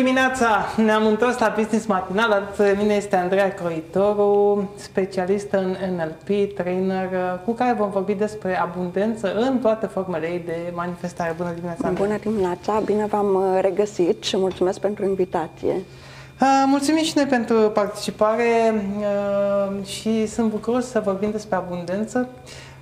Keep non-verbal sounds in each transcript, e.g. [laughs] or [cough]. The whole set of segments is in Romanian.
Bună dimineața! Ne-am întors la Business Matinal. Alături mine este Andreea Croitoru, specialistă în NLP, trainer, cu care vom vorbi despre abundență în toate formele ei de manifestare. Bună dimineața! Andreea. Bună dimineața! Bine v-am uh, regăsit și mulțumesc pentru invitație. Uh, mulțumim și noi pentru participare uh, și sunt bucuros să vorbim despre abundență.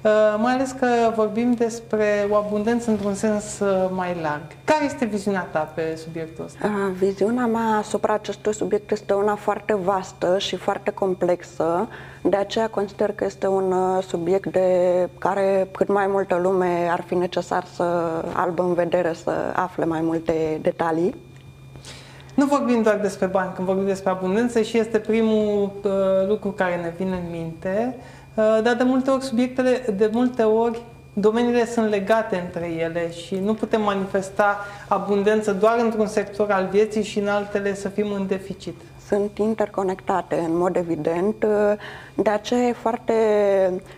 Uh, mai ales că vorbim despre o abundență într-un sens uh, mai larg. Care este viziunea ta pe subiectul ăsta? Uh, viziunea mea asupra acestui subiect este una foarte vastă și foarte complexă, de aceea consider că este un subiect de care cât mai multă lume ar fi necesar să albă în vedere, să afle mai multe detalii. Nu vorbim doar despre bani, când vorbim despre abundență și este primul uh, lucru care ne vine în minte, uh, Uh, dar de multe ori subiectele, de multe ori domeniile sunt legate între ele și nu putem manifesta abundență doar într-un sector al vieții și în altele să fim în deficit. Sunt interconectate în mod evident, uh, de aceea e foarte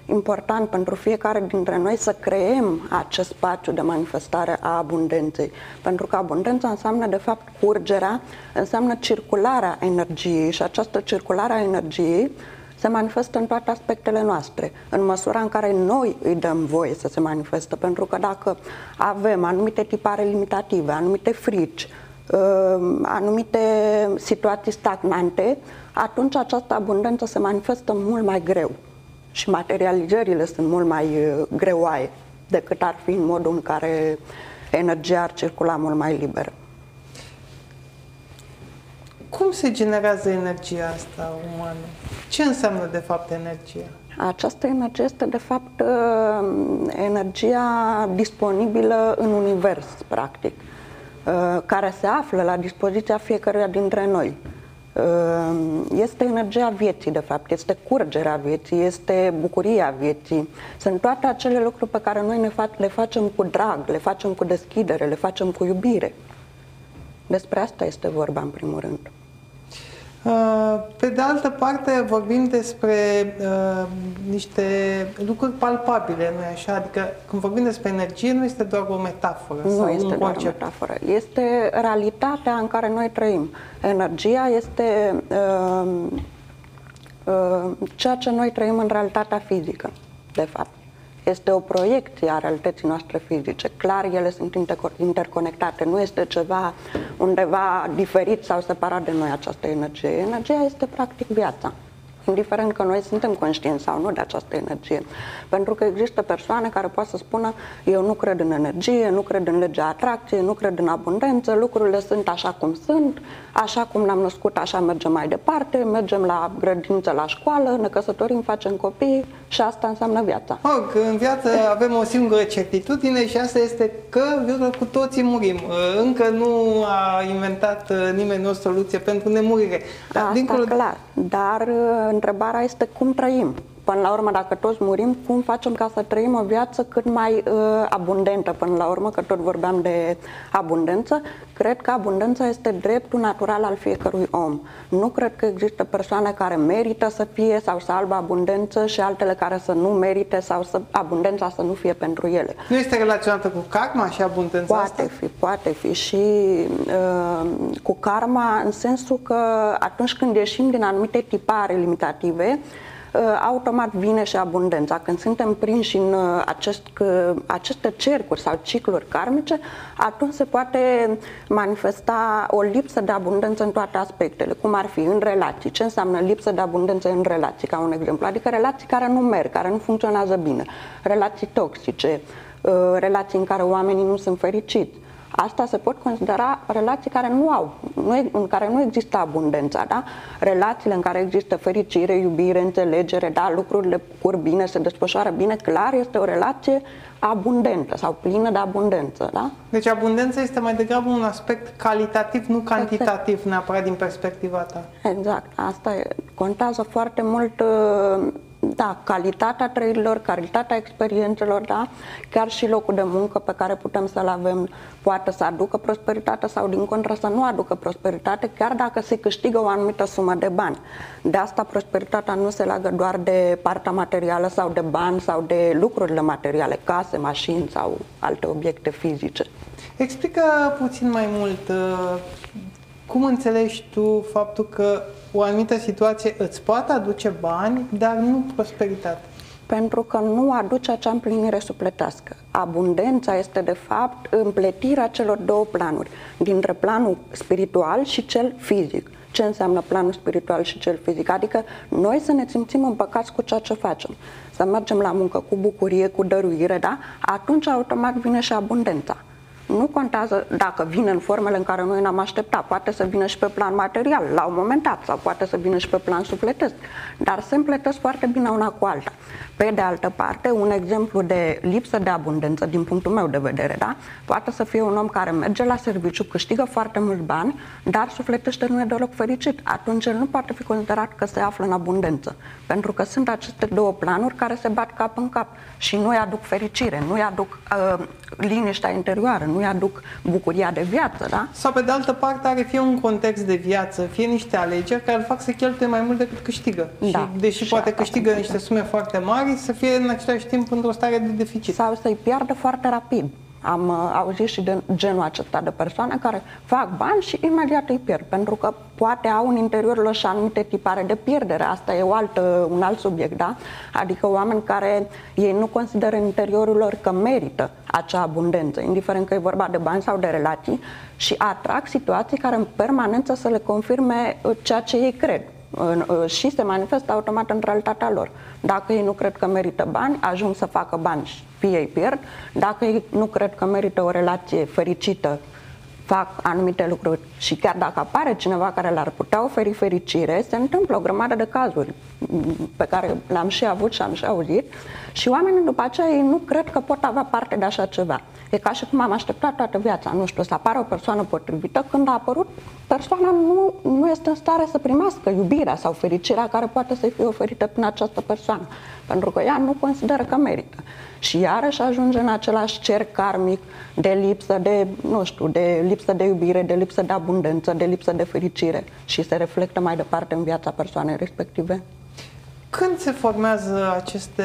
important pentru fiecare dintre noi să creăm acest spațiu de manifestare a abundenței. Pentru că abundența înseamnă de fapt curgerea, înseamnă circularea energiei și această circulare a energiei se manifestă în toate aspectele noastre, în măsura în care noi îi dăm voie să se manifestă, pentru că dacă avem anumite tipare limitative, anumite frici, uh, anumite situații stagnante, atunci această abundență se manifestă mult mai greu și materializările sunt mult mai uh, greoaie decât ar fi în modul în care energia ar circula mult mai liberă. Cum se generează energia asta umană? Ce înseamnă de fapt energia? Această energie este de fapt uh, energia disponibilă în univers, practic, uh, care se află la dispoziția fiecăruia dintre noi. Uh, este energia vieții, de fapt, este curgerea vieții, este bucuria vieții. Sunt toate acele lucruri pe care noi le facem cu drag, le facem cu deschidere, le facem cu iubire. Despre asta este vorba, în primul rând. Uh, pe de altă parte, vorbim despre uh, niște lucruri palpabile, nu așa? Adică, când vorbim despre energie, nu este doar o metaforă nu sau este un doar concept. o metaforă. Este realitatea în care noi trăim. Energia este uh, uh, ceea ce noi trăim în realitatea fizică, de fapt. Este o proiecție a realității noastre fizice. Clar, ele sunt interconectate. Nu este ceva undeva diferit sau separat de noi această energie. Energia este practic viața indiferent că noi suntem conștienți sau nu de această energie. Pentru că există persoane care pot să spună eu nu cred în energie, nu cred în legea atracției, nu cred în abundență, lucrurile sunt așa cum sunt, așa cum ne-am născut, așa mergem mai departe, mergem la grădință, la școală, ne căsătorim, facem copii și asta înseamnă viața. Oh, că în viață avem o singură certitudine și asta este că cu toții murim. Încă nu a inventat nimeni o soluție pentru nemurire. Asta Dincolo... clar, dar întrebarea este cum trăim. Până la urmă, dacă toți murim, cum facem ca să trăim o viață cât mai uh, abundentă? Până la urmă, că tot vorbeam de abundență, cred că abundența este dreptul natural al fiecărui om. Nu cred că există persoane care merită să fie sau să aibă abundență și altele care să nu merite sau să abundența să nu fie pentru ele. Nu este relaționată cu karma și abundența Poate asta? fi, poate fi și uh, cu karma în sensul că atunci când ieșim din anumite tipare limitative, Uh, automat vine și abundența. Când suntem prinși în uh, acest, aceste cercuri sau cicluri karmice, atunci se poate manifesta o lipsă de abundență în toate aspectele, cum ar fi în relații. Ce înseamnă lipsă de abundență în relații, ca un exemplu? Adică relații care nu merg, care nu funcționează bine, relații toxice, uh, relații în care oamenii nu sunt fericiți Asta se pot considera relații care nu au, nu, în care nu există abundența, da? Relațiile în care există fericire, iubire, înțelegere, da? Lucrurile cur bine, se desfășoară bine, clar este o relație abundentă sau plină de abundență, da? Deci abundența este mai degrabă un aspect calitativ, nu cantitativ exact. neapărat din perspectiva ta. Exact, asta e, contează foarte mult uh, da, calitatea trăirilor, calitatea experiențelor, da, chiar și locul de muncă pe care putem să-l avem poate să aducă prosperitate sau din contră să nu aducă prosperitate, chiar dacă se câștigă o anumită sumă de bani. De asta prosperitatea nu se leagă doar de partea materială sau de bani sau de lucrurile materiale, case, mașini sau alte obiecte fizice. Explică puțin mai mult uh, cum înțelegi tu faptul că o anumită situație îți poate aduce bani, dar nu prosperitate? pentru că nu aduce acea împlinire supletească. Abundența este, de fapt, împletirea celor două planuri, dintre planul spiritual și cel fizic. Ce înseamnă planul spiritual și cel fizic? Adică noi să ne simțim împăcați cu ceea ce facem, să mergem la muncă cu bucurie, cu dăruire, da? Atunci automat vine și abundența. Nu contează dacă vine în formele în care noi ne-am așteptat. Poate să vină și pe plan material, la un moment dat, sau poate să vină și pe plan sufletesc. Dar se împletesc foarte bine una cu alta. Pe de altă parte, un exemplu de lipsă de abundență, din punctul meu de vedere, da? poate să fie un om care merge la serviciu, câștigă foarte mulți bani, dar sufletește nu e deloc fericit. Atunci el nu poate fi considerat că se află în abundență. Pentru că sunt aceste două planuri care se bat cap în cap și nu-i aduc fericire, nu-i aduc uh, liniștea interioară, nu-i aduc bucuria de viață. Da? Sau pe de altă parte are fie un context de viață, fie niște alegeri care îl fac să cheltuie mai mult decât câștigă. Da. Și deși și poate câștigă niște sume foarte mari, mari să fie în același timp într-o stare de deficit. Sau să-i piardă foarte rapid. Am uh, auzit și de genul acesta de persoane care fac bani și imediat îi pierd, pentru că poate au în interiorul lor și anumite tipare de pierdere. Asta e o altă, un alt subiect, da? Adică oameni care ei nu consideră în interiorul lor că merită acea abundență, indiferent că e vorba de bani sau de relații, și atrag situații care în permanență să le confirme uh, ceea ce ei cred Uh, și se manifestă automat în realitatea lor. Dacă ei nu cred că merită bani, ajung să facă bani, fie ei pierd. Dacă ei nu cred că merită o relație fericită, fac anumite lucruri și chiar dacă apare cineva care le-ar putea oferi fericire, se întâmplă o grămadă de cazuri pe care le-am și avut și am și auzit și oamenii după aceea ei nu cred că pot avea parte de așa ceva. E ca și cum am așteptat toată viața, nu știu, să apară o persoană potrivită, când a apărut, persoana nu, nu este în stare să primească iubirea sau fericirea care poate să-i fie oferită prin această persoană, pentru că ea nu consideră că merită. Și iarăși ajunge în același cer karmic de lipsă de, nu știu, de lipsă de iubire, de lipsă de abundență, de lipsă de fericire și se reflectă mai departe în viața persoanei respective. Când se formează aceste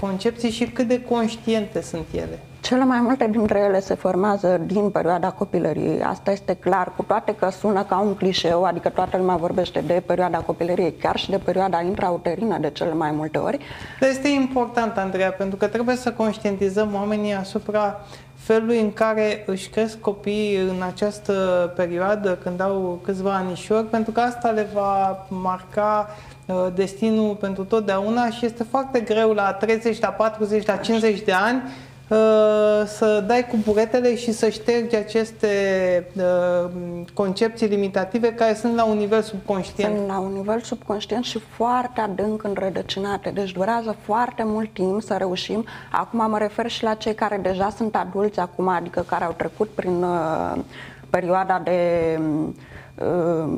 concepții și cât de conștiente sunt ele? Cele mai multe dintre ele se formează din perioada copilăriei. Asta este clar, cu toate că sună ca un clișeu, adică toată lumea vorbește de perioada copilăriei, chiar și de perioada intrauterină de cele mai multe ori. Dar este important, Andreea, pentru că trebuie să conștientizăm oamenii asupra felului în care își cresc copiii în această perioadă, când au câțiva anișori, pentru că asta le va marca uh, destinul pentru totdeauna și este foarte greu la 30, la 40, la 50 de ani Uh, să dai cu buretele și să ștergi aceste uh, concepții limitative care sunt la un nivel subconștient. Sunt la un nivel subconștient și foarte adânc înrădăcinate. Deci durează foarte mult timp să reușim. Acum mă refer și la cei care deja sunt adulți acum, adică care au trecut prin uh, perioada de uh, Uh,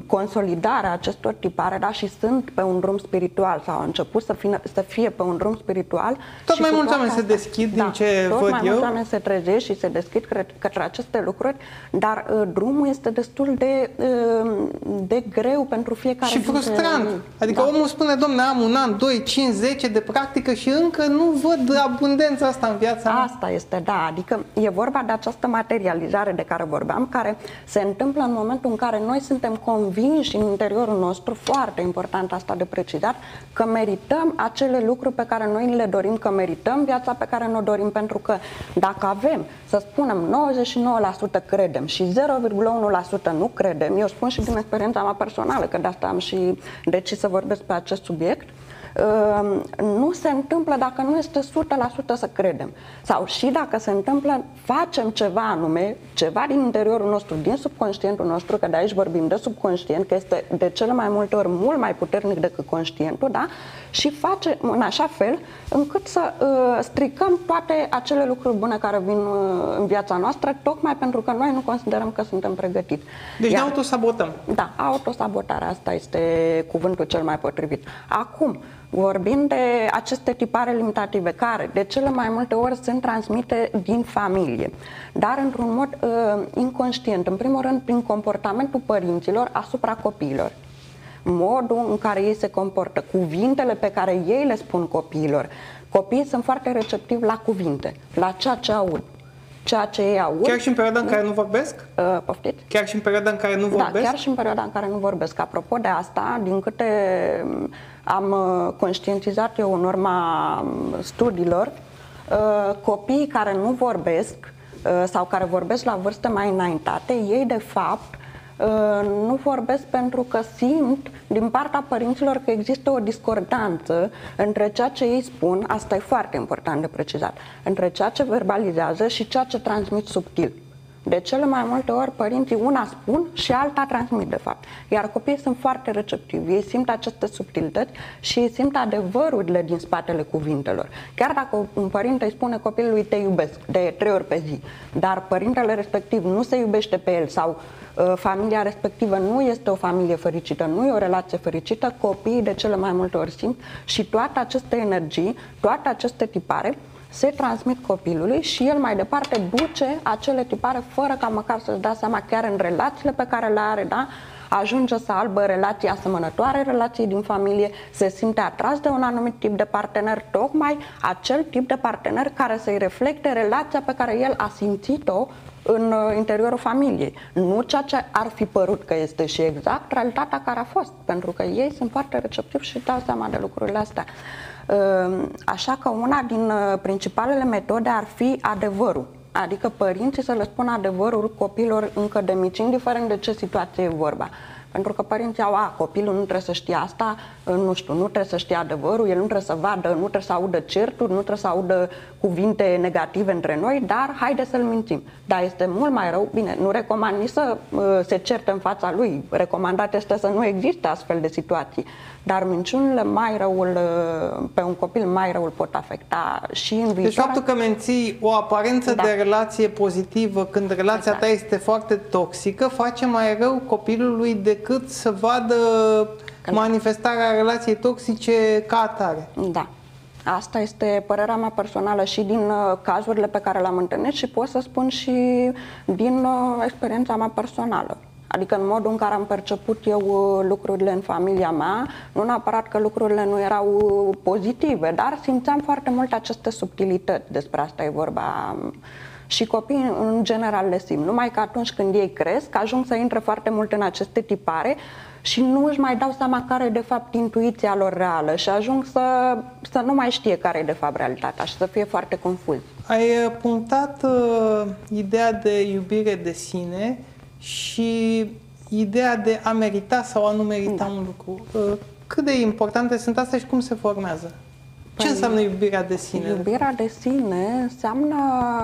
consolidarea acestor tipare da, și sunt pe un drum spiritual sau au început să fie, să fie pe un drum spiritual. Tot mai mulți oameni se deschid da, din ce tot văd mai eu. mulți oameni se trezesc și se deschid către aceste lucruri, dar uh, drumul este destul de, uh, de greu pentru fiecare Și frustrant. Dintre... Adică da. omul spune, domne, am un an, 2, 5, 10 de practică și încă nu văd abundența asta în viața mea. Asta este, da. Adică e vorba de această materializare de care vorbeam, care se întâmplă în momentul în care noi suntem convinși în interiorul nostru, foarte important asta de precizat, că merităm acele lucruri pe care noi le dorim, că merităm viața pe care ne-o dorim, pentru că dacă avem, să spunem, 99% credem și 0,1% nu credem, eu spun și din experiența mea personală, că de asta am și decis să vorbesc pe acest subiect, Ehm, nu se întâmplă dacă nu este 100% să credem. Sau și dacă se întâmplă, facem ceva anume, ceva din interiorul nostru, din subconștientul nostru, că de aici vorbim de subconștient, că este de cele mai multe ori mult mai puternic decât conștientul, da? Și face în așa fel încât să uh, stricăm toate acele lucruri bune care vin uh, în viața noastră, tocmai pentru că noi nu considerăm că suntem pregătiți. Deci Iar, ne autosabotăm. Da, autosabotarea asta este cuvântul cel mai potrivit. Acum, Vorbim de aceste tipare limitative care de cele mai multe ori sunt transmite din familie, dar într-un mod uh, inconștient, în primul rând prin comportamentul părinților asupra copiilor modul în care ei se comportă, cuvintele pe care ei le spun copiilor. Copiii sunt foarte receptivi la cuvinte, la ceea ce aud ceea ce ei aud. Chiar și în perioada în care nu vorbesc? Uh, poftiți? Chiar și în perioada în care nu vorbesc? Da, chiar și în perioada în care nu vorbesc. Apropo de asta, din câte am uh, conștientizat eu în urma um, studiilor, uh, copiii care nu vorbesc uh, sau care vorbesc la vârste mai înaintate, ei de fapt nu vorbesc pentru că simt din partea părinților că există o discordanță între ceea ce ei spun, asta e foarte important de precizat, între ceea ce verbalizează și ceea ce transmit subtil. De cele mai multe ori, părinții una spun și alta transmit, de fapt. Iar copiii sunt foarte receptivi. Ei simt aceste subtilități și ei simt adevărurile din spatele cuvintelor. Chiar dacă un părinte îi spune copilului te iubesc de trei ori pe zi, dar părintele respectiv nu se iubește pe el sau uh, familia respectivă nu este o familie fericită, nu e o relație fericită, copiii de cele mai multe ori simt și toate aceste energii, toate aceste tipare se transmit copilului și el mai departe duce acele tipare fără ca măcar să-și dea seama chiar în relațiile pe care le are, da? ajunge să albă relații asemănătoare relații din familie, se simte atras de un anumit tip de partener, tocmai acel tip de partener care să-i reflecte relația pe care el a simțit-o în uh, interiorul familiei. Nu ceea ce ar fi părut că este și exact realitatea care a fost, pentru că ei sunt foarte receptivi și dau seama de lucrurile astea. Ehm, așa că una din uh, principalele metode ar fi adevărul. Adică părinții să le spună adevărul copilor încă de mici, indiferent de ce situație e vorba. Pentru că părinții au, a, copilul nu trebuie să știe asta, nu știu, nu trebuie să știe adevărul, el nu trebuie să vadă, nu trebuie să audă certuri, nu trebuie să audă cuvinte negative între noi, dar haide să-l mințim. Dar este mult mai rău, bine, nu recomand nici să uh, se certe în fața lui, recomandat este să nu existe astfel de situații, dar minciunile mai răul, uh, pe un copil mai răul pot afecta și în viitor. Deci faptul că menții o aparență da. de relație pozitivă când relația exact. ta este foarte toxică face mai rău copilului decât să vadă când... manifestarea relației toxice ca atare. Da. Asta este părerea mea personală și din uh, cazurile pe care le-am întâlnit și pot să spun și din uh, experiența mea personală. Adică în modul în care am perceput eu uh, lucrurile în familia mea, nu neapărat că lucrurile nu erau uh, pozitive, dar simțeam foarte mult aceste subtilități, despre asta e vorba. Și copiii în general le simt, numai că atunci când ei cresc, ajung să intre foarte mult în aceste tipare și nu își mai dau seama care e de fapt intuiția lor reală și ajung să, să nu mai știe care e de fapt realitatea și să fie foarte confuz. Ai uh, punctat uh, ideea de iubire de sine și ideea de a merita sau a nu merita da. un lucru. Uh, cât de importante sunt astea și cum se formează? Ce păi, înseamnă iubirea de sine? Iubirea de sine înseamnă,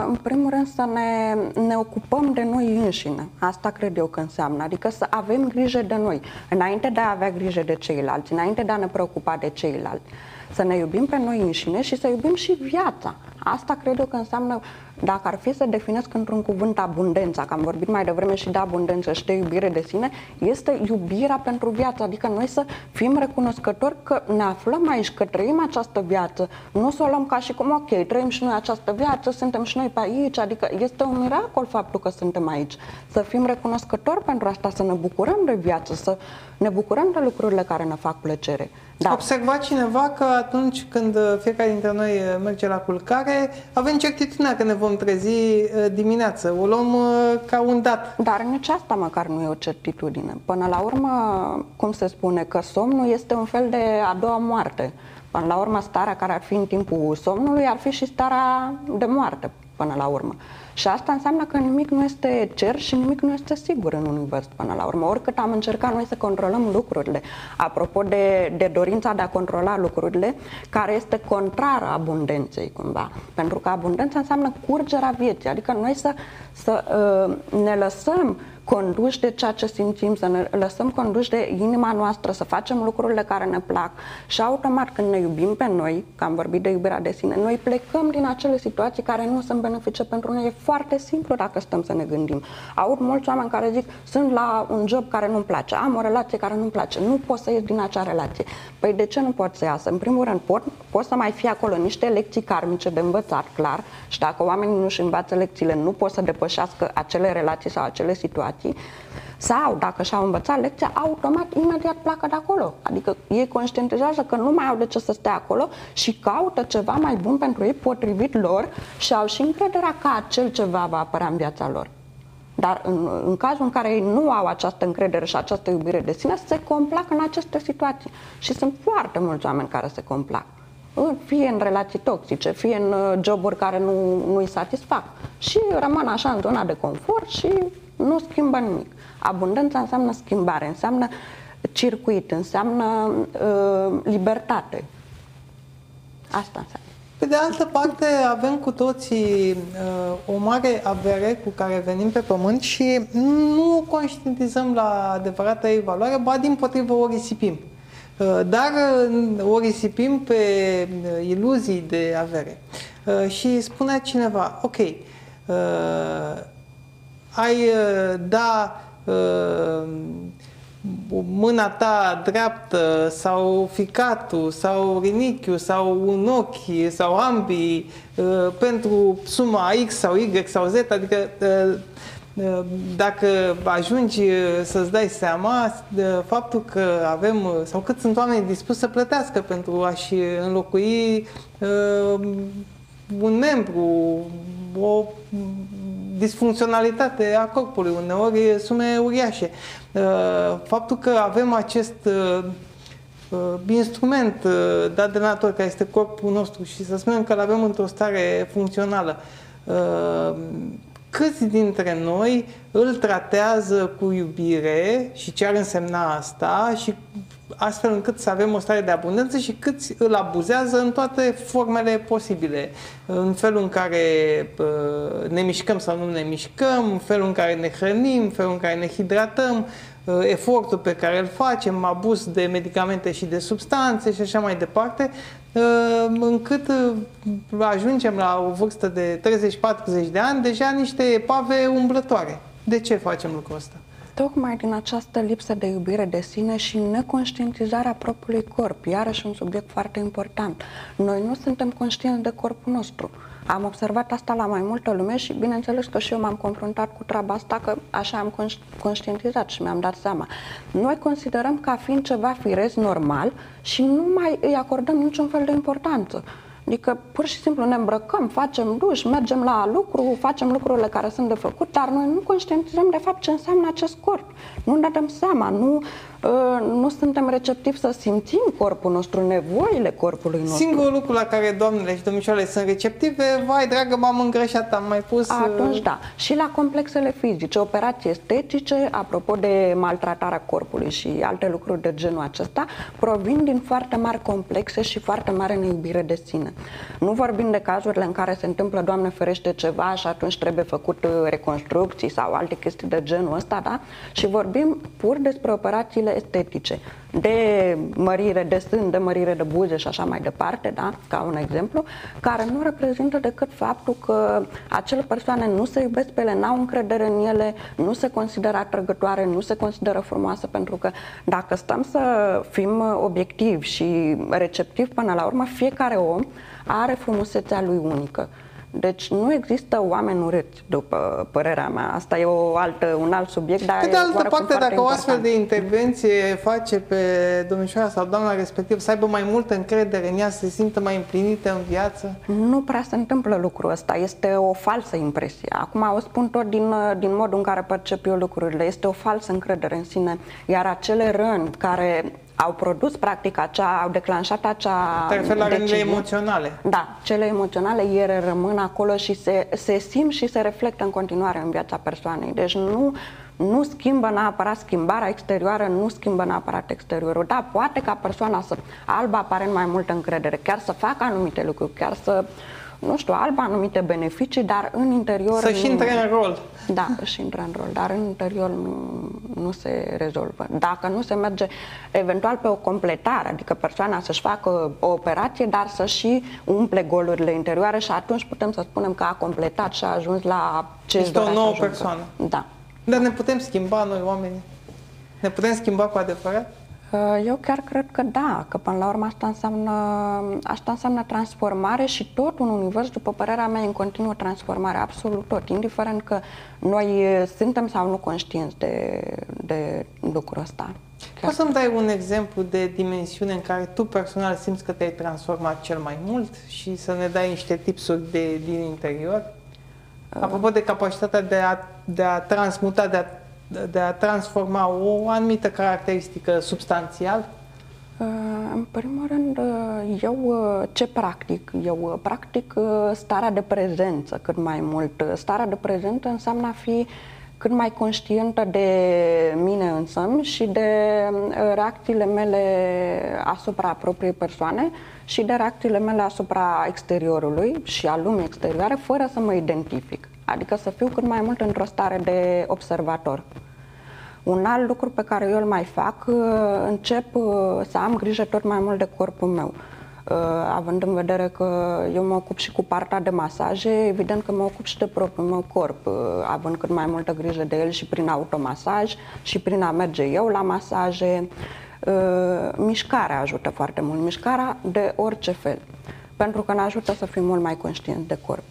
în primul rând, să ne, ne ocupăm de noi înșine. Asta cred eu că înseamnă. Adică să avem grijă de noi, înainte de a avea grijă de ceilalți, înainte de a ne preocupa de ceilalți. Să ne iubim pe noi înșine și să iubim și viața. Asta cred eu că înseamnă dacă ar fi să definesc într-un cuvânt abundența, că am vorbit mai devreme și de abundență și de iubire de sine, este iubirea pentru viață, adică noi să fim recunoscători că ne aflăm aici, că trăim această viață, nu să o luăm ca și cum, ok, trăim și noi această viață, suntem și noi pe aici, adică este un miracol faptul că suntem aici. Să fim recunoscători pentru asta, să ne bucurăm de viață, să ne bucurăm de lucrurile care ne fac plăcere. Da. Observa cineva că atunci când fiecare dintre noi merge la culcare, avem certitudinea că ne vom trezi uh, dimineață. O luăm uh, ca un dat. Dar nici asta măcar nu e o certitudine. Până la urmă, cum se spune, că somnul este un fel de a doua moarte. Până la urmă, starea care ar fi în timpul somnului ar fi și starea de moarte, până la urmă. Și asta înseamnă că nimic nu este cer și nimic nu este sigur în univers până la urmă. Oricât am încercat noi să controlăm lucrurile, apropo de, de dorința de a controla lucrurile, care este contrară abundenței cumva. Pentru că abundența înseamnă curgerea vieții, adică noi să, să uh, ne lăsăm conduși de ceea ce simțim, să ne lăsăm conduși de inima noastră, să facem lucrurile care ne plac și automat când ne iubim pe noi, că am vorbit de iubirea de sine, noi plecăm din acele situații care nu sunt benefice pentru noi. E foarte simplu dacă stăm să ne gândim. Aud mulți oameni care zic, sunt la un job care nu-mi place, am o relație care nu-mi place, nu pot să ies din acea relație. Păi de ce nu pot să iasă? În primul rând, pot, pot să mai fie acolo niște lecții karmice de învățat, clar, și dacă oamenii nu își învață lecțiile, nu pot să depășească acele relații sau acele situații situații Sau dacă și-au învățat lecția, automat, imediat pleacă de acolo. Adică ei conștientizează că nu mai au de ce să stea acolo și caută ceva mai bun pentru ei, potrivit lor și au și încrederea că acel ceva va apărea în viața lor. Dar în, în cazul în care ei nu au această încredere și această iubire de sine, se complac în aceste situații. Și sunt foarte mulți oameni care se complac. Fie în relații toxice, fie în uh, joburi care nu, nu îi satisfac. Și rămân așa în zona de confort și nu schimbă nimic. Abundența înseamnă schimbare, înseamnă circuit, înseamnă uh, libertate. Asta înseamnă. Pe de altă parte, avem cu toții uh, o mare avere cu care venim pe pământ și nu o conștientizăm la adevărata ei valoare, ba din potrivă o risipim. Uh, dar uh, o risipim pe uh, iluzii de avere. Uh, și spunea cineva, ok, uh, ai uh, da uh, mâna ta dreaptă sau ficatul sau rinichiul sau un ochi sau ambii uh, pentru suma X sau Y sau Z, adică uh, uh, dacă ajungi să-ți dai seama de faptul că avem, sau cât sunt oameni dispuși să plătească pentru a-și înlocui un membru, o disfuncționalitate a corpului, uneori sume uriașe. Uh, faptul că avem acest uh, uh, instrument dat de natură, care este corpul nostru și să spunem că îl avem într-o stare funcțională, câți dintre noi îl tratează cu iubire și ce ar însemna asta și astfel încât să avem o stare de abundență și câți îl abuzează în toate formele posibile. În felul în care ne mișcăm sau nu ne mișcăm, în felul în care ne hrănim, în felul în care ne hidratăm, efortul pe care îl facem, abuz de medicamente și de substanțe și așa mai departe, încât ajungem la o vârstă de 30-40 de ani, deja niște epave umblătoare. De ce facem lucrul ăsta? Tocmai din această lipsă de iubire de sine și neconștientizarea propriului corp, iarăși un subiect foarte important. Noi nu suntem conștienți de corpul nostru. Am observat asta la mai multă lume și bineînțeles că și eu m-am confruntat cu treaba asta, că așa am conștientizat și mi-am dat seama. Noi considerăm ca fiind ceva firesc normal și nu mai îi acordăm niciun fel de importanță. Adică pur și simplu ne îmbrăcăm, facem duș, mergem la lucru, facem lucrurile care sunt de făcut, dar noi nu conștientizăm de fapt ce înseamnă acest corp. Nu ne dăm seama, nu Ă, nu suntem receptivi să simțim corpul nostru, nevoile corpului nostru. Singurul lucru la care doamnele și domnișoarele sunt receptive, vai dragă, m-am îngreșat, am mai pus... Ă, Atunci da. Și la complexele fizice, operații estetice, apropo de maltratarea corpului și alte lucruri de genul acesta, provin din foarte mari complexe și foarte mare neiubire de sine. Nu vorbim de cazurile în care se întâmplă, Doamne ferește, ceva și atunci trebuie făcut ă, reconstrucții sau alte chestii de genul ăsta, da? Și vorbim pur despre operațiile estetice, de mărire de sân, de mărire de buze și așa mai departe, da? ca un exemplu, care nu reprezintă decât faptul că acele persoane nu se iubesc pe ele, n-au încredere în ele, nu se consideră atrăgătoare, nu se consideră frumoasă, pentru că dacă stăm să fim obiectivi și receptivi până la urmă, fiecare om are frumusețea lui unică. Deci nu există oameni urâți, după părerea mea. Asta e o altă, un alt subiect, dar Pe de altă parte, dacă o astfel de intervenție face pe domnișoara sau doamna respectiv să aibă mai multă încredere în ea, să se simtă mai împlinită în viață? Nu prea se întâmplă lucrul ăsta. Este o falsă impresie. Acum o spun tot din, din modul în care percep eu lucrurile. Este o falsă încredere în sine. Iar acele răni care au produs practic acea, au declanșat acea Te referi la decizie. emoționale. Da, cele emoționale ele rămân acolo și se, se simt și se reflectă în continuare în viața persoanei. Deci nu, nu schimbă neapărat schimbarea exterioară, nu schimbă neapărat exteriorul. Da, poate ca persoana să aibă aparent mai multă încredere, chiar să facă anumite lucruri, chiar să nu știu, aibă anumite beneficii, dar în interior... Să și intre în rol. Da, și intre în rol, dar în interior nu, nu se rezolvă. Dacă nu se merge eventual pe o completare, adică persoana să-și facă o operație, dar să și umple golurile interioare și atunci putem să spunem că a completat și a ajuns la ce Este o nouă persoană. Da. Dar ne putem schimba noi oamenii? Ne putem schimba cu adevărat? Uh, eu chiar cred că da, că până la urmă asta înseamnă, asta înseamnă transformare și tot un univers, după părerea mea, în continuă transformare, absolut tot, indiferent că noi suntem sau nu conștienți de, de lucrul ăsta. Poți să-mi dai un exemplu de dimensiune în care tu personal simți că te-ai transformat cel mai mult și să ne dai niște tipsuri de, din interior? Uh. Apropo de capacitatea de a, de a transmuta, de a de a transforma o anumită caracteristică substanțial? Uh, în primul rând, uh, eu uh, ce practic? Eu practic starea de prezență cât mai mult. Starea de prezență înseamnă a fi cât mai conștientă de mine însă și de reacțiile mele asupra propriei persoane și de reacțiile mele asupra exteriorului și a lumii exterioare fără să mă identific. Adică să fiu cât mai mult într-o stare de observator. Un alt lucru pe care eu îl mai fac, uh, încep uh, să am grijă tot mai mult de corpul meu. Uh, având în vedere că eu mă ocup și cu partea de masaje, evident că mă ocup și de propriul meu corp, având cât mai multă grijă de el și prin automasaj și prin a merge eu la masaje. Mișcarea ajută foarte mult, mișcarea de orice fel, pentru că ne ajută să fim mult mai conștienți de corp.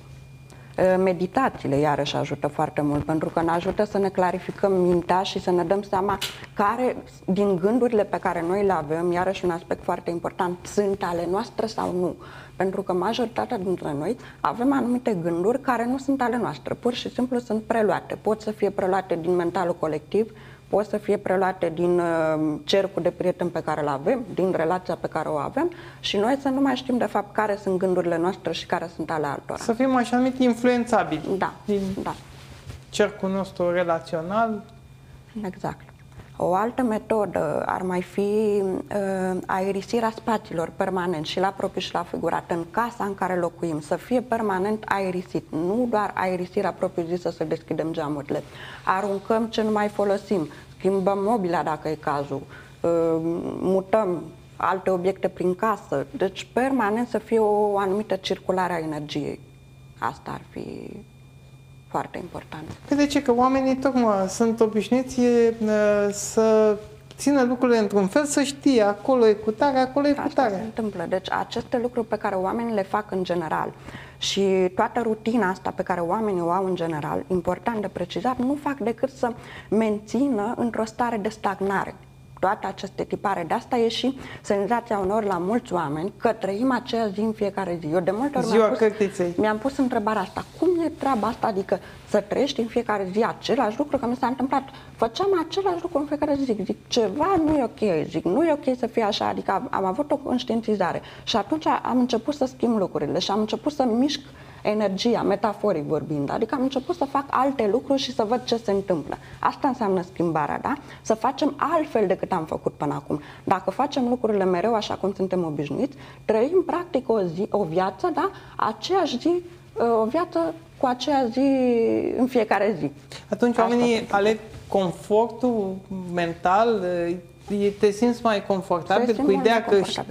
Ă, meditațiile iarăși ajută foarte mult pentru că ne ajută să ne clarificăm mintea și să ne dăm seama care din gândurile pe care noi le avem, iarăși un aspect foarte important, sunt ale noastre sau nu. Pentru că majoritatea dintre noi avem anumite gânduri care nu sunt ale noastre, pur și simplu sunt preluate. Pot să fie preluate din mentalul colectiv, pot să fie preluate din uh, cercul de prieteni pe care îl avem, din relația pe care o avem și noi să nu mai știm de fapt care sunt gândurile noastre și care sunt ale altora. Să fim așa numit influențabili da, din da. cercul nostru relațional. Exact. O altă metodă ar mai fi uh, aerisirea spațiilor permanent și la propriu și la figurat în casa în care locuim, să fie permanent aerisit, nu doar aerisirea propriu-zisă să deschidem geamurile. Aruncăm ce nu mai folosim, schimbăm mobila dacă e cazul, uh, mutăm alte obiecte prin casă, deci permanent să fie o anumită circulare a energiei. Asta ar fi foarte important. Păi de ce? Că oamenii tocmai sunt obișnuiți să țină lucrurile într-un fel, să știe acolo e cu tare, acolo e cu tare. se întâmplă. Deci aceste lucruri pe care oamenii le fac în general și toată rutina asta pe care oamenii o au în general, important de precizat, nu fac decât să mențină într-o stare de stagnare toate aceste tipare. De asta e și senzația unor la mulți oameni că trăim aceea zi în fiecare zi. Eu de multe ori mi-am pus, mi-am pus întrebarea asta. Cum e treaba asta? Adică să trăiești în fiecare zi același lucru, că mi s-a întâmplat. Făceam același lucru în fiecare zi. Zic, ceva nu e ok. Zic, nu e ok să fie așa. Adică am, am avut o conștientizare. Și atunci am început să schimb lucrurile și am început să mișc energia, metaforic vorbind. Adică am început să fac alte lucruri și să văd ce se întâmplă. Asta înseamnă schimbarea, da? Să facem altfel decât am făcut până acum. Dacă facem lucrurile mereu așa cum suntem obișnuiți, trăim practic o, zi, o viață, da? Aceeași zi, o viață cu aceea zi în fiecare zi. Atunci Asta oamenii aleg confortul mental, te simți mai confortabil cu ideea că știi cu ce?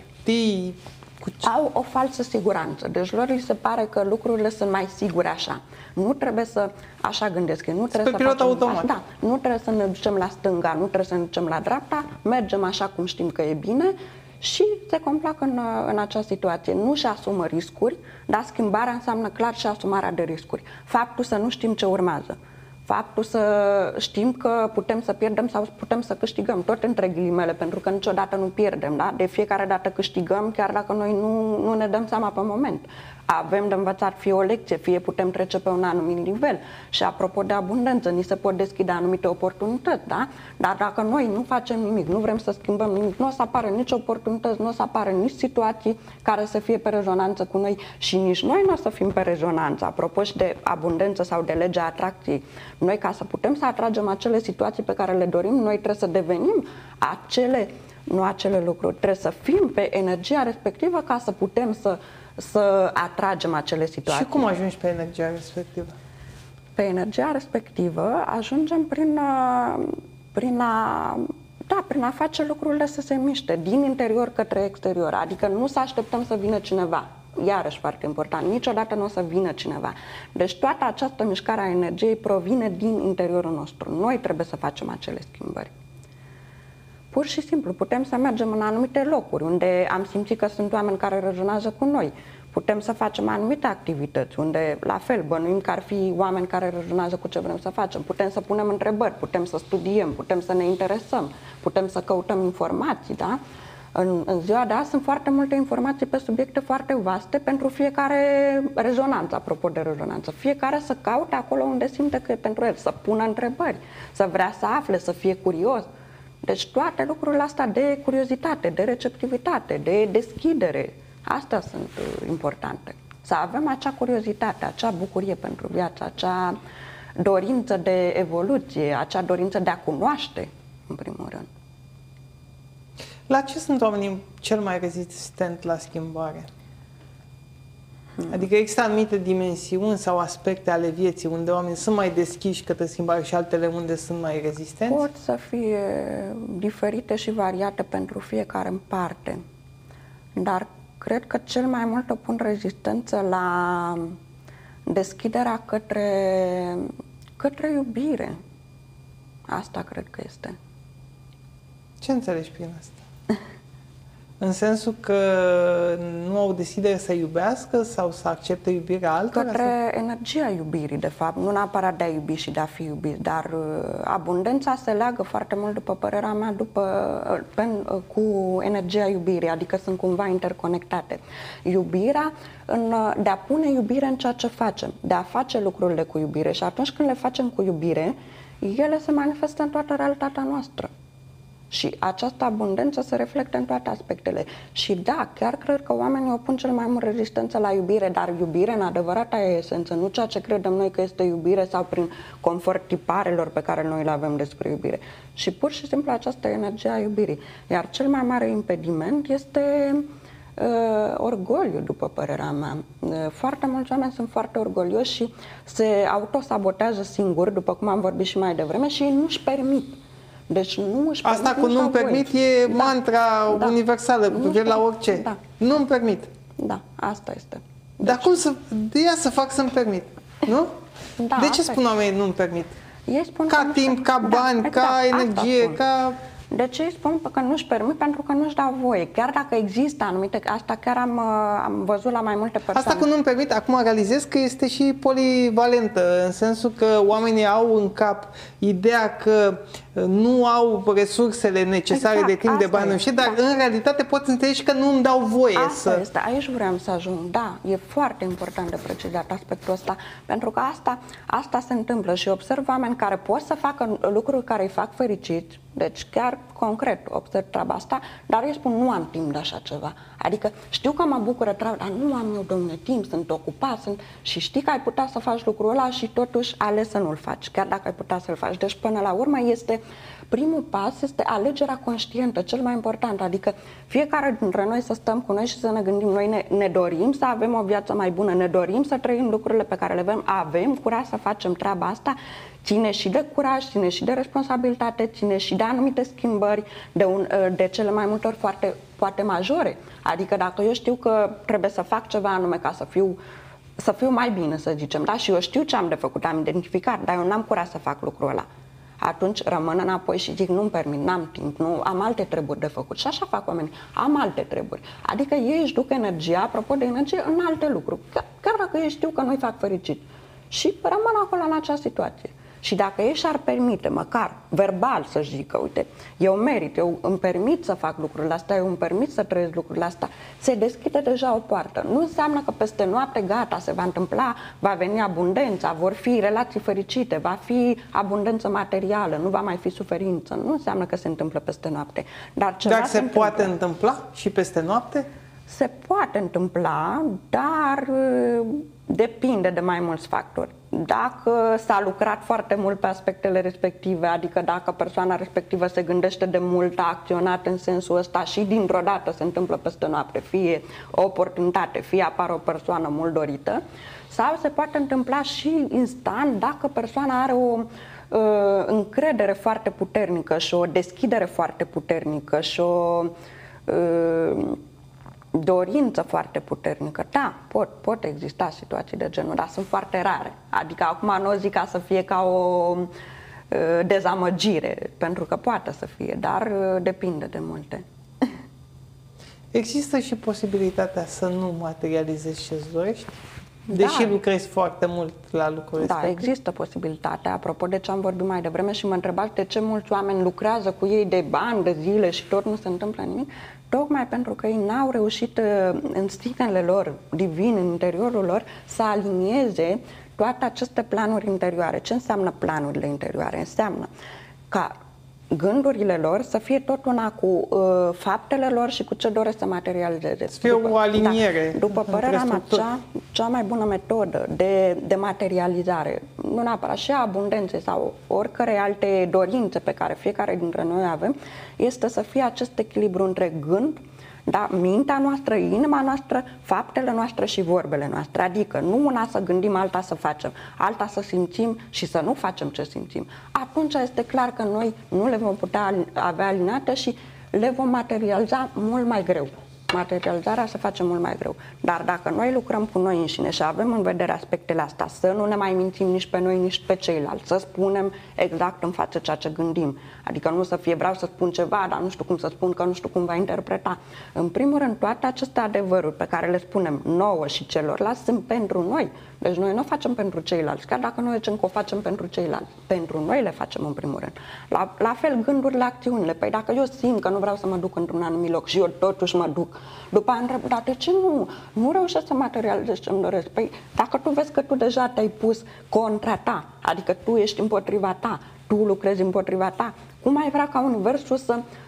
Au o falsă siguranță. Deci lor li se pare că lucrurile sunt mai sigure așa. Nu trebuie să, așa gândesc eu, nu trebuie Pe să pilot facem, automat. Da, nu trebuie să ne ducem la stânga, nu trebuie să ne ducem la dreapta, mergem așa cum știm că e bine și se complac în, în acea situație. Nu și asumă riscuri, dar schimbarea înseamnă clar și asumarea de riscuri. Faptul să nu știm ce urmează faptul să știm că putem să pierdem sau putem să câștigăm, tot între ghilimele, pentru că niciodată nu pierdem, da? De fiecare dată câștigăm, chiar dacă noi nu, nu ne dăm seama pe moment avem de învățat fie o lecție, fie putem trece pe un anumit nivel. Și apropo de abundență, ni se pot deschide anumite oportunități, da? Dar dacă noi nu facem nimic, nu vrem să schimbăm nimic, nu o să apară nici oportunități, nu o să apară nici situații care să fie pe rezonanță cu noi și nici noi nu o să fim pe rezonanță. Apropo și de abundență sau de legea atracției, noi ca să putem să atragem acele situații pe care le dorim, noi trebuie să devenim acele nu acele lucruri. Trebuie să fim pe energia respectivă ca să putem să să atragem acele situații. Și cum ajungi pe energia respectivă? Pe energia respectivă ajungem prin, uh, prin a da, prin a face lucrurile să se miște din interior către exterior, adică nu să așteptăm să vină cineva. Iarăși foarte important, niciodată nu o să vină cineva. Deci toată această mișcare a energiei provine din interiorul nostru. Noi trebuie să facem acele schimbări. Pur și simplu, putem să mergem în anumite locuri unde am simțit că sunt oameni care rezonează cu noi. Putem să facem anumite activități unde, la fel, bănuim că ar fi oameni care rezonează cu ce vrem să facem. Putem să punem întrebări, putem să studiem, putem să ne interesăm, putem să căutăm informații, da? În, în ziua de azi sunt foarte multe informații pe subiecte foarte vaste pentru fiecare rezonanță, apropo de rezonanță. Fiecare să caute acolo unde simte că e pentru el, să pună întrebări, să vrea să afle, să fie curios. Deci toate lucrurile astea de curiozitate, de receptivitate, de deschidere, astea sunt uh, importante. Să avem acea curiozitate, acea bucurie pentru viață, acea dorință de evoluție, acea dorință de a cunoaște, în primul rând. La ce sunt oamenii cel mai rezistent la schimbare? Hmm. Adică există anumite dimensiuni sau aspecte ale vieții unde oamenii sunt mai deschiși către schimbare și altele unde sunt mai rezistenți? Pot să fie diferite și variate pentru fiecare în parte, dar cred că cel mai mult o pun rezistență la deschiderea către, către iubire. Asta cred că este. Ce înțelegi prin asta? În sensul că nu au decidere să iubească sau să accepte iubirea altora? Către sau? energia iubirii, de fapt, nu neapărat de a iubi și de a fi iubit, dar uh, abundența se leagă foarte mult, după părerea mea, după, uh, pen, uh, cu energia iubirii, adică sunt cumva interconectate. Iubirea, în, de a pune iubire în ceea ce facem, de a face lucrurile cu iubire și atunci când le facem cu iubire, ele se manifestă în toată realitatea noastră. Și această abundență se reflectă în toate aspectele. Și da, chiar cred că oamenii opun cel mai mult rezistență la iubire, dar iubire în adevărata esență, nu ceea ce credem noi că este iubire sau prin confort tiparelor pe care noi le avem despre iubire. Și pur și simplu această energie a iubirii. Iar cel mai mare impediment este uh, orgoliu, după părerea mea. Uh, foarte mulți oameni sunt foarte orgolioși și se autosabotează singuri, după cum am vorbit și mai devreme, și nu-și permit deci nu își Asta cu nu-mi permit e da. mantra da. universală cu privire la orice. Da. Nu-mi permit. Da, asta este. Deci... Dar cum să... De ea să fac să-mi permit, nu? Da, de ce spun oamenii nu-mi permit? Ei spun ca timp, ca da, bani, da, ca exact, energie, ca... De ce îi spun că nu-și permit? Pentru că nu-și dau voie. Chiar dacă există anumite... Asta chiar am, uh, am văzut la mai multe persoane. Asta cu nu-mi permit, acum realizez că este și polivalentă, în sensul că oamenii au în cap ideea că nu au resursele necesare exact, de timp, de bani, și, dar da. în realitate pot înțelege că nu îmi dau voie asta să... Este. Aici vreau să ajung. Da, e foarte important de precizat aspectul ăsta, pentru că asta, asta se întâmplă și observ oameni care pot să facă lucruri care îi fac fericiți, deci chiar concret observ treaba asta, dar eu spun nu am timp de așa ceva. Adică știu că mă bucură treaba, dar nu am eu, domnule, timp, sunt ocupat, sunt... și știi că ai putea să faci lucrul ăla și totuși ales să nu-l faci, chiar dacă ai putea să-l faci. Deci până la urmă este primul pas este alegerea conștientă, cel mai important, adică fiecare dintre noi să stăm cu noi și să ne gândim, noi ne, ne dorim să avem o viață mai bună, ne dorim să trăim lucrurile pe care le avem, avem curaj să facem treaba asta, ține și de curaj, ține și de responsabilitate, ține și de anumite schimbări, de, un, de cele mai multe ori foarte, foarte majore. Adică dacă eu știu că trebuie să fac ceva anume ca să fiu să fiu mai bine, să zicem, da? Și eu știu ce am de făcut, am identificat, dar eu n-am curaj să fac lucrul ăla atunci rămân înapoi și zic nu-mi permit, n-am timp, nu, am alte treburi de făcut. Și așa fac oamenii, am alte treburi. Adică ei își duc energia, apropo de energie, în alte lucruri. Chiar dacă ei știu că nu-i fac fericit. Și rămân acolo în acea situație. Și dacă ei și-ar permite, măcar verbal să zică, uite, eu merit, eu îmi permit să fac lucrurile astea, eu îmi permit să trăiesc lucrurile astea, se deschide deja o poartă. Nu înseamnă că peste noapte gata, se va întâmpla, va veni abundența, vor fi relații fericite, va fi abundență materială, nu va mai fi suferință. Nu înseamnă că se întâmplă peste noapte. Dar ceva Dar se, se poate întâmpla și peste noapte? Se poate întâmpla, dar uh, depinde de mai mulți factori. Dacă s-a lucrat foarte mult pe aspectele respective, adică dacă persoana respectivă se gândește de mult, a acționat în sensul ăsta și dintr-o dată se întâmplă peste noapte, fie o oportunitate, fie apare o persoană mult dorită, sau se poate întâmpla și instant dacă persoana are o uh, încredere foarte puternică și o deschidere foarte puternică și o uh, dorință foarte puternică. Da, pot, pot exista situații de genul, dar sunt foarte rare. Adică acum nu o zic ca să fie ca o dezamăgire, pentru că poate să fie, dar depinde de multe. [laughs] Există și posibilitatea să nu materializezi ce-ți dorești? Deși da. lucrezi foarte mult la lucruri Da, există posibilitatea. Apropo de ce am vorbit mai devreme și mă întrebați de ce mulți oameni lucrează cu ei de bani, de zile și tot nu se întâmplă nimic, tocmai pentru că ei n-au reușit uh, în stinele lor, divin, în interiorul lor, să alinieze toate aceste planuri interioare. Ce înseamnă planurile interioare? Înseamnă ca gândurile lor să fie tot una cu uh, faptele lor și cu ce doresc să materializeze. Să fie după, o aliniere. Da, după părerea mea, cea, cea mai bună metodă de, de materializare, nu neapărat și a abundenței sau oricărei alte dorințe pe care fiecare dintre noi avem, este să fie acest echilibru între gând, da? mintea noastră, inima noastră, faptele noastre și vorbele noastre. Adică nu una să gândim, alta să facem, alta să simțim și să nu facem ce simțim. Atunci este clar că noi nu le vom putea avea alinate și le vom materializa mult mai greu materializarea se face mult mai greu. Dar dacă noi lucrăm cu noi înșine și avem în vedere aspectele astea, să nu ne mai mințim nici pe noi, nici pe ceilalți, să spunem exact în față ceea ce gândim. Adică nu să fie vreau să spun ceva, dar nu știu cum să spun, că nu știu cum va interpreta. În primul rând, toate aceste adevăruri pe care le spunem nouă și celorlalți sunt pentru noi. Deci noi nu o facem pentru ceilalți, chiar dacă noi zicem că o facem pentru ceilalți. Pentru noi le facem în primul rând. La, la fel gândurile, acțiunile. Păi dacă eu simt că nu vreau să mă duc într-un anumit loc și eu totuși mă duc, după aia întreb, dar de ce nu? Nu reușesc să materializez ce-mi doresc. Păi dacă tu vezi că tu deja te-ai pus contra ta, adică tu ești împotriva ta, tu lucrezi împotriva ta, cum ai vrea ca Universul să Uh,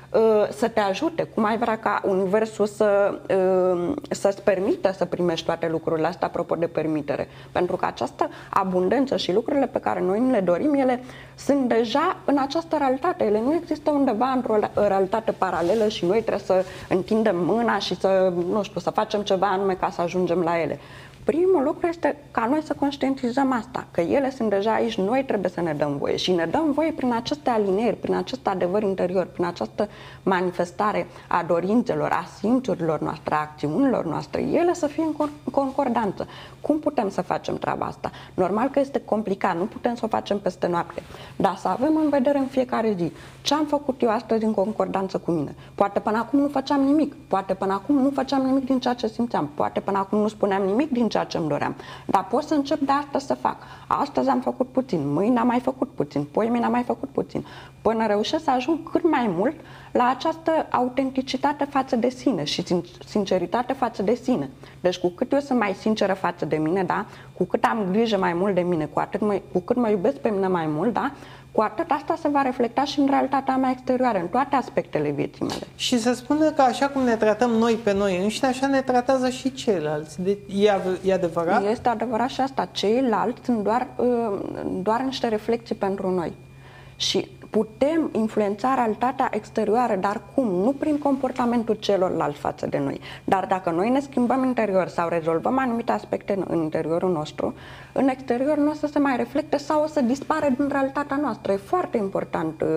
să te ajute, cum ai vrea ca Universul să, uh, să-ți permită să primești toate lucrurile astea, apropo de permitere. Pentru că această abundență și lucrurile pe care noi le dorim, ele sunt deja în această realitate. Ele nu există undeva într-o realitate paralelă și noi trebuie să întindem mâna și să, nu știu, să facem ceva anume ca să ajungem la ele. Primul lucru este ca noi să conștientizăm asta, că ele sunt deja aici, noi trebuie să ne dăm voie și ne dăm voie prin aceste alinieri, prin acest adevăr interior, prin această manifestare a dorințelor, a simțurilor noastre, a acțiunilor noastre, ele să fie în concordanță. Cum putem să facem treaba asta? Normal că este complicat, nu putem să o facem peste noapte, dar să avem în vedere în fiecare zi ce am făcut eu astăzi în concordanță cu mine. Poate până acum nu făceam nimic, poate până acum nu făceam nimic din ceea ce simțeam, poate până acum nu spuneam nimic din ceea ce îmi doream. Dar pot să încep de asta să fac. Astăzi am făcut puțin, mâine am mai făcut puțin, poi mine am mai făcut puțin. Până reușesc să ajung cât mai mult la această autenticitate față de sine și sinceritate față de sine. Deci cu cât eu sunt mai sinceră față de mine, da, cu cât am grijă mai mult de mine, cu, atât mă, cu cât mă iubesc pe mine mai mult, da, cu atât asta se va reflecta și în realitatea mea exterioară, în toate aspectele vieții mele. Și se spune că așa cum ne tratăm noi pe noi înșine, așa ne tratează și ceilalți. De, e, e adevărat? Este adevărat și asta. Ceilalți sunt doar, uh, doar niște reflexii pentru noi. Și putem influența realitatea exterioară, dar cum? Nu prin comportamentul celorlalți față de noi. Dar dacă noi ne schimbăm interior sau rezolvăm anumite aspecte în interiorul nostru, în exterior nu o să se mai reflecte sau o să dispare din realitatea noastră. E foarte important uh,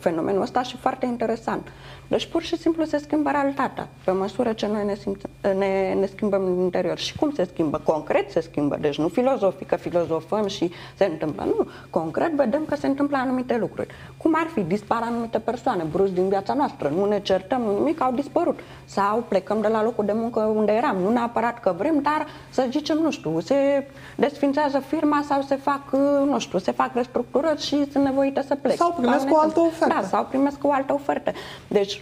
fenomenul ăsta și foarte interesant. Deci pur și simplu se schimbă realitatea pe măsură ce noi ne, simț- ne, ne schimbăm în interior. Și cum se schimbă? Concret se schimbă, deci nu filozofic, că filozofăm și se întâmplă. Nu, concret vedem că se întâmplă anumite lucruri. Cum ar fi? Dispar anumite persoane brusc din viața noastră, nu ne certăm, nu nimic, au dispărut. Sau plecăm de la locul de muncă unde eram, nu neapărat că vrem, dar să zicem, nu știu, se desfințează firma sau se fac, nu știu, se fac restructurări și sunt nevoite să plec. Sau primesc sau o altă ofertă. Da, sau primesc o altă ofertă. Deci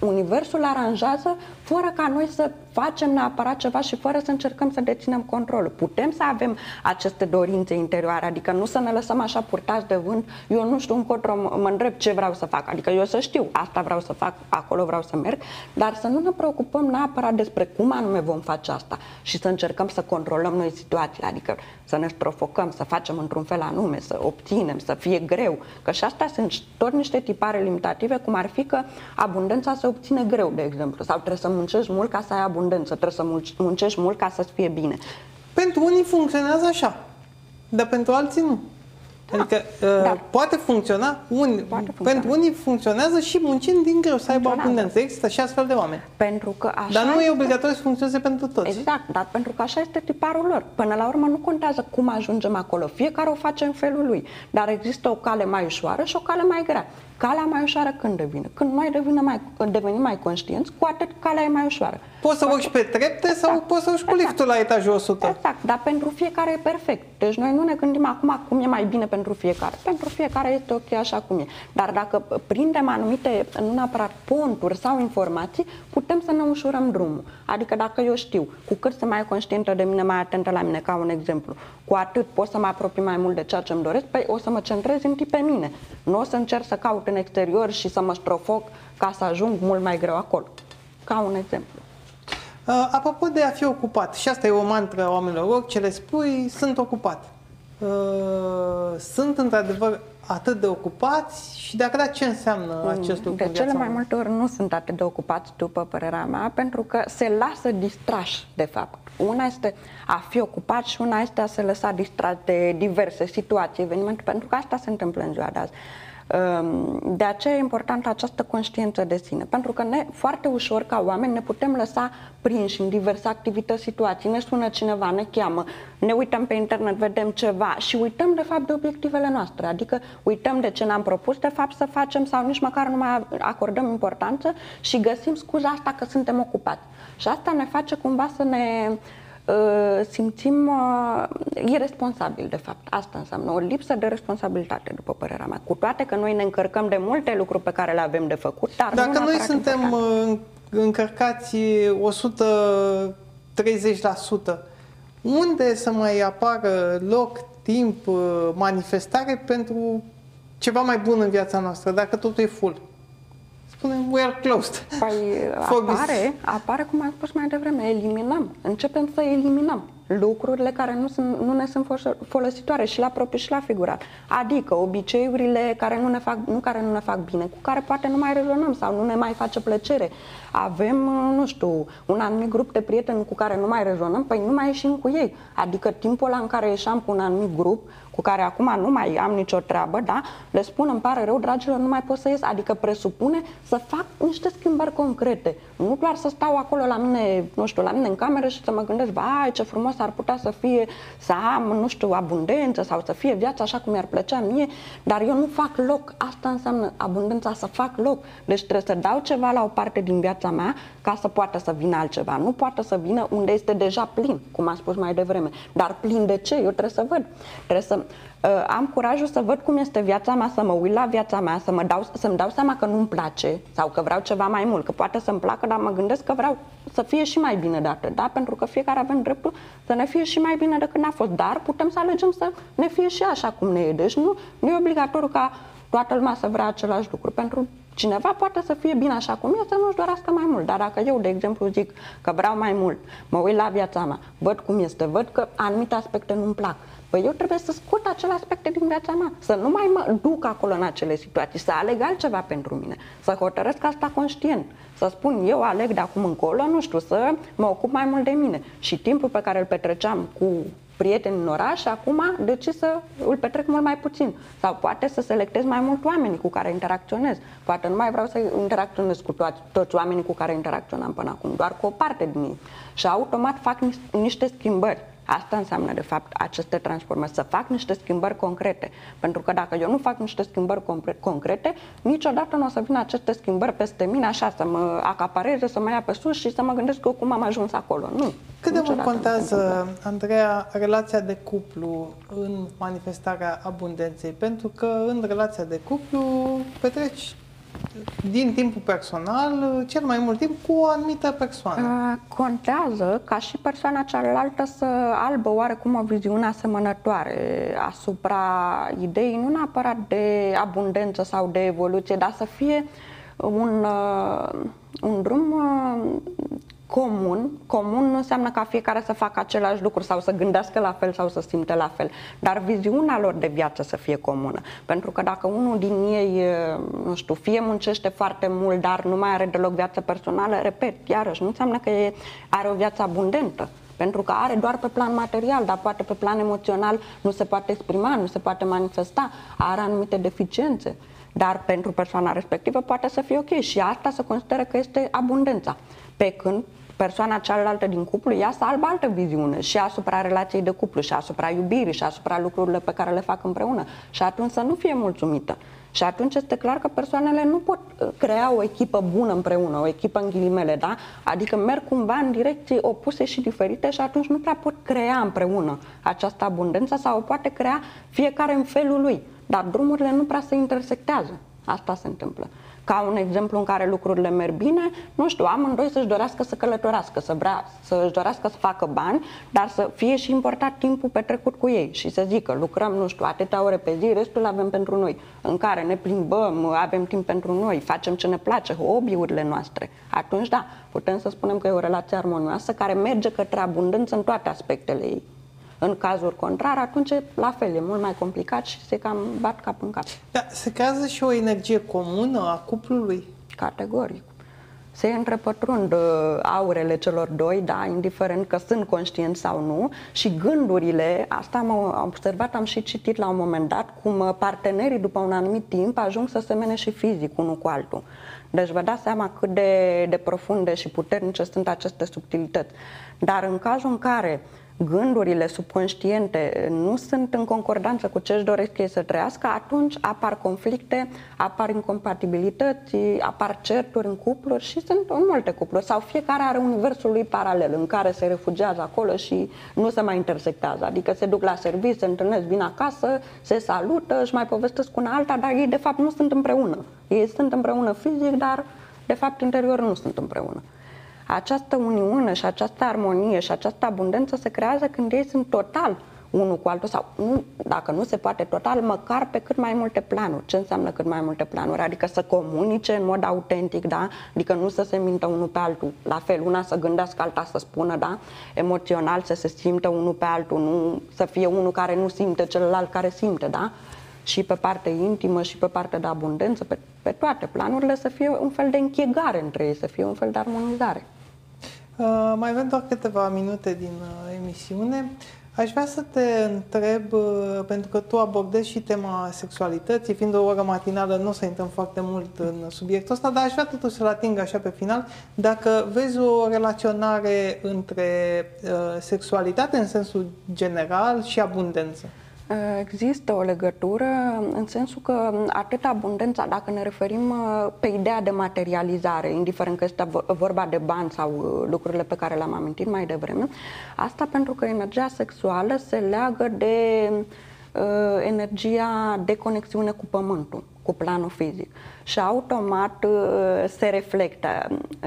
universul aranjează fără ca noi să facem neapărat ceva și fără să încercăm să deținem controlul. Putem să avem aceste dorințe interioare, adică nu să ne lăsăm așa purtați de vânt, eu nu știu încotro mă întreb ce vreau să fac, adică eu să știu, asta vreau să fac, acolo vreau să merg, dar să nu ne preocupăm neapărat despre cum anume vom face asta și să încercăm să controlăm noi situația, adică să ne strofocăm, să facem într-un fel anume, să obținem, să fie greu, că și astea sunt tot niște tipare limitative, cum ar fi că abundența se obține greu, de exemplu, sau trebuie să muncești mult ca să ai abundență, trebuie să muncești mult ca să-ți fie bine. Pentru unii funcționează așa, dar pentru alții nu. Da. Adică da. poate funcționa, un, poate funcționa, pentru unii funcționează și muncind din greu să aibă abundență. Există și astfel de oameni. Pentru că așa dar nu e obligatoriu să funcționeze pentru toți. Exact, dar pentru că așa este tiparul lor. Până la urmă nu contează cum ajungem acolo. Fiecare o face în felul lui. Dar există o cale mai ușoară și o cale mai grea. Calea mai ușoară când devine? Când noi devenim mai, devenim mai conștienți, cu atât calea e mai ușoară. Poți să urci pe trepte exact. sau poți să urci cu liftul exact. la etajul 100. Exact, dar pentru fiecare e perfect. Deci noi nu ne gândim acum cum e mai bine pentru fiecare. Pentru fiecare este ok așa cum e. Dar dacă prindem anumite, nu neapărat ponturi sau informații, putem să ne ușurăm drumul. Adică dacă eu știu, cu cât sunt mai conștientă de mine, mai atentă la mine, ca un exemplu, cu atât pot să mă apropii mai mult de ceea ce îmi doresc, păi o să mă centrez în pe mine. Nu o să încerc să caut în exterior și să mă strofoc ca să ajung mult mai greu acolo. Ca un exemplu. Uh, apropo de a fi ocupat, și asta e o mantră a oamenilor, orice le spui, sunt ocupat. Uh, sunt într-adevăr atât de ocupați și dacă da, ce înseamnă mm, acest lucru? De cele mai multe ori nu sunt atât de ocupați, după părerea mea, pentru că se lasă distrași, de fapt. Una este a fi ocupat și una este a se lăsa distrat de diverse situații, evenimente, pentru că asta se întâmplă în ziua de azi. Ehm, de aceea e importantă această conștiință de sine, pentru că ne, foarte ușor ca oameni ne putem lăsa prinși în diverse activități, situații, ne sună cineva, ne cheamă, ne uităm pe internet, vedem ceva și uităm de fapt de obiectivele noastre, adică uităm de ce ne-am propus de fapt să facem sau nici măcar nu mai acordăm importanță și găsim scuza asta că suntem ocupați. Și asta ne face cumva să ne Uh, simțim uh, irresponsabil, de fapt. Asta înseamnă o lipsă de responsabilitate, după părerea mea. Cu toate că noi ne încărcăm de multe lucruri pe care le avem de făcut, dar Dacă noi suntem important. Uh, încărcați 130%, unde să mai apară loc, timp, manifestare pentru ceva mai bun în viața noastră, dacă totul e full? Spunem we are closed. Păi [laughs] apare, apare, cum am spus mai devreme, eliminăm. Începem să eliminăm lucrurile care nu, sunt, nu ne sunt folositoare și la propriu și la figurat. Adică obiceiurile care nu, ne fac, nu care nu ne fac bine, cu care poate nu mai rezonăm sau nu ne mai face plăcere. Avem, nu știu, un anumit grup de prieteni cu care nu mai rezonăm, păi nu mai ieșim cu ei. Adică timpul ăla în care ieșeam cu un anumit grup, cu care acum nu mai am nicio treabă, da? Le spun, îmi pare rău, dragilor, nu mai pot să ies. Adică presupune să fac niște schimbări concrete. Nu doar să stau acolo la mine, nu știu, la mine în cameră și să mă gândesc, vai, ce frumos ar putea să fie, să am, nu știu, abundență sau să fie viața așa cum mi-ar plăcea mie, dar eu nu fac loc. Asta înseamnă abundența, să fac loc. Deci trebuie să dau ceva la o parte din viața mea ca să poată să vină altceva. Nu poate să vină unde este deja plin, cum am spus mai devreme. Dar plin de ce? Eu trebuie să văd. Trebuie să uh, am curajul să văd cum este viața mea, să mă uit la viața mea, să mă dau, să-mi dau seama că nu-mi place sau că vreau ceva mai mult, că poate să-mi placă, dar mă gândesc că vreau să fie și mai bine de atât, da? Pentru că fiecare avem dreptul să ne fie și mai bine decât ne-a fost, dar putem să alegem să ne fie și așa cum ne e. Deci nu, nu e obligatoriu ca toată lumea să vrea același lucru. Pentru cineva poate să fie bine așa cum e, să nu-și dorească mai mult. Dar dacă eu, de exemplu, zic că vreau mai mult, mă uit la viața mea, văd cum este, văd că anumite aspecte nu-mi plac, Păi eu trebuie să scot acele aspecte din viața mea, să nu mai mă duc acolo în acele situații, să aleg altceva pentru mine, să hotărăsc asta conștient, să spun eu aleg de acum încolo, nu știu, să mă ocup mai mult de mine. Și timpul pe care îl petreceam cu prieteni în oraș, acum decid să îl petrec mult mai puțin. Sau poate să selectez mai mult oamenii cu care interacționez. Poate nu mai vreau să interacționez cu toți, toți oamenii cu care interacționam până acum, doar cu o parte din ei. Și automat fac niște schimbări. Asta înseamnă, de fapt, aceste transformări, să fac niște schimbări concrete. Pentru că dacă eu nu fac niște schimbări concrete, niciodată nu o să vină aceste schimbări peste mine așa, să mă acapareze, să mă ia pe sus și să mă gândesc eu cum am ajuns acolo. Nu. Cât de mult contează, Andreea, relația de cuplu în manifestarea abundenței? Pentru că în relația de cuplu petreci din timpul personal, cel mai mult timp cu o anumită persoană. Uh, contează ca și persoana cealaltă să albă oarecum o viziune asemănătoare asupra ideii, nu neapărat de abundență sau de evoluție, dar să fie un, uh, un drum uh, comun. Comun nu înseamnă ca fiecare să facă același lucru sau să gândească la fel sau să simte la fel, dar viziunea lor de viață să fie comună. Pentru că dacă unul din ei, nu știu, fie muncește foarte mult, dar nu mai are deloc viață personală, repet, iarăși, nu înseamnă că are o viață abundentă pentru că are doar pe plan material, dar poate pe plan emoțional nu se poate exprima, nu se poate manifesta, are anumite deficiențe. Dar pentru persoana respectivă poate să fie ok și asta se consideră că este abundența. Pe când persoana cealaltă din cuplu ia să aibă altă viziune și asupra relației de cuplu, și asupra iubirii, și asupra lucrurilor pe care le fac împreună. Și atunci să nu fie mulțumită. Și atunci este clar că persoanele nu pot uh, crea o echipă bună împreună, o echipă în ghilimele, da? Adică merg cumva în direcții opuse și diferite și atunci nu prea pot crea împreună această abundență sau o poate crea fiecare în felul lui. Dar drumurile nu prea se intersectează. Asta se întâmplă ca un exemplu în care lucrurile merg bine, nu știu, amândoi să-și dorească să călătorească, să vrea să-și dorească să facă bani, dar să fie și importat timpul petrecut cu ei și să zică, lucrăm, nu știu, atâtea ore pe zi, restul avem pentru noi, în care ne plimbăm, avem timp pentru noi, facem ce ne place, hobby-urile noastre. Atunci, da, putem să spunem că e o relație armonioasă care merge către abundență în toate aspectele ei. În cazuri contrar, atunci la fel, e mult mai complicat și se cam bat cap în cap. Da, se creează și o energie comună a cuplului? Categoric. Se întrepătrund uh, aurele celor doi, da, indiferent că sunt conștienți sau nu, și gândurile, asta am observat, am și citit la un moment dat, cum uh, partenerii după un anumit timp ajung să semene și fizic unul cu altul. Deci vă dați seama cât de, de profunde și puternice sunt aceste subtilități. Dar în cazul în care uh, gândurile subconștiente nu sunt în concordanță cu ce își doresc ei să trăiască, atunci apar conflicte, apar incompatibilități, apar certuri în cupluri și sunt în multe cupluri. Sau fiecare are universul lui paralel în care se refugiază acolo și nu se mai intersectează. Adică se duc la serviciu, se întâlnesc, vin acasă, se salută, își mai povestesc cu una alta, dar ei de fapt nu sunt împreună. Ei sunt împreună fizic, dar de fapt interior nu sunt împreună. Această uniune și această armonie și această abundență se creează când ei sunt total unul cu altul sau nu, dacă nu se poate total, măcar pe cât mai multe planuri. Ce înseamnă cât mai multe planuri? Adică să comunice în mod autentic, da? Adică nu să se mintă unul pe altul. La fel, una să gândească, alta să spună, da? Emoțional să se simtă unul pe altul, nu să fie unul care nu simte, celălalt care simte, da? Și pe partea intimă și pe partea de abundență, pe, pe toate planurile, să fie un fel de închegare între ei, să fie un fel de armonizare. Uh, mai avem doar câteva minute din uh, emisiune. Aș vrea să te întreb, uh, pentru că tu abordezi și tema sexualității, fiind o oră matinală, nu o să intrăm foarte mult în subiectul ăsta, dar aș vrea totuși să-l ating așa pe final, dacă vezi o relaționare între uh, sexualitate în sensul general și abundență. Există o legătură în sensul că atât abundența, dacă ne referim uh, pe ideea de materializare, indiferent că este vorba de bani sau uh, lucrurile pe care le-am amintit mai devreme, asta pentru că energia sexuală se leagă de uh, energia de conexiune cu pământul, cu planul fizic. Și automat uh, se reflectă.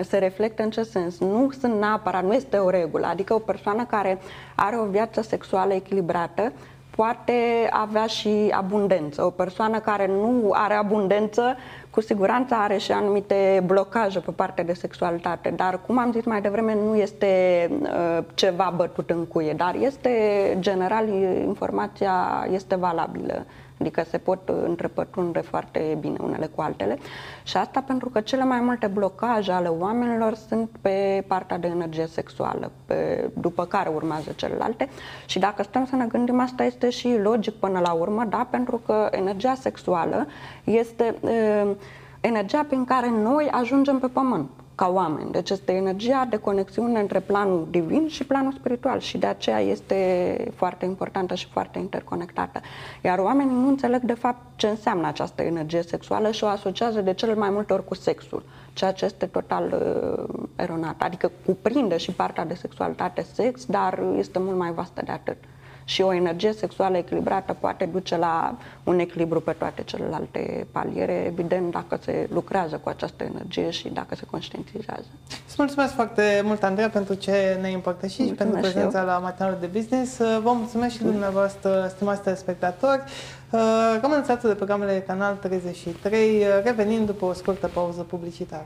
Se reflectă în ce sens? Nu sunt neapărat, nu este o regulă. Adică o persoană care are o viață sexuală echilibrată poate avea și abundență. O persoană care nu are abundență, cu siguranță are și anumite blocaje pe partea de sexualitate, dar, cum am zis mai devreme, nu este uh, ceva bătut în cuie, dar este, general, informația este valabilă Adică se pot întrepătrunde foarte bine unele cu altele. Și asta pentru că cele mai multe blocaje ale oamenilor sunt pe partea de energie sexuală, pe, după care urmează celelalte. Și dacă stăm să ne gândim, asta este și logic până la urmă, da? pentru că energia sexuală este e, energia prin care noi ajungem pe pământ ca oameni. Deci este energia de conexiune între planul divin și planul spiritual și de aceea este foarte importantă și foarte interconectată. Iar oamenii nu înțeleg de fapt ce înseamnă această energie sexuală și o asociază de cel mai multe ori cu sexul, ceea ce este total uh, eronat. Adică cuprinde și partea de sexualitate sex, dar este mult mai vastă de atât și o energie sexuală echilibrată poate duce la un echilibru pe toate celelalte paliere, evident dacă se lucrează cu această energie și dacă se conștientizează. Îți mulțumesc foarte mult, Andreea, pentru ce ne-ai împărtășit și pentru prezența la matinalul de business. Vă mulțumesc și dumneavoastră, stimați telespectatori. Rămâneți de programele Canal 33, revenind după o scurtă pauză publicitară.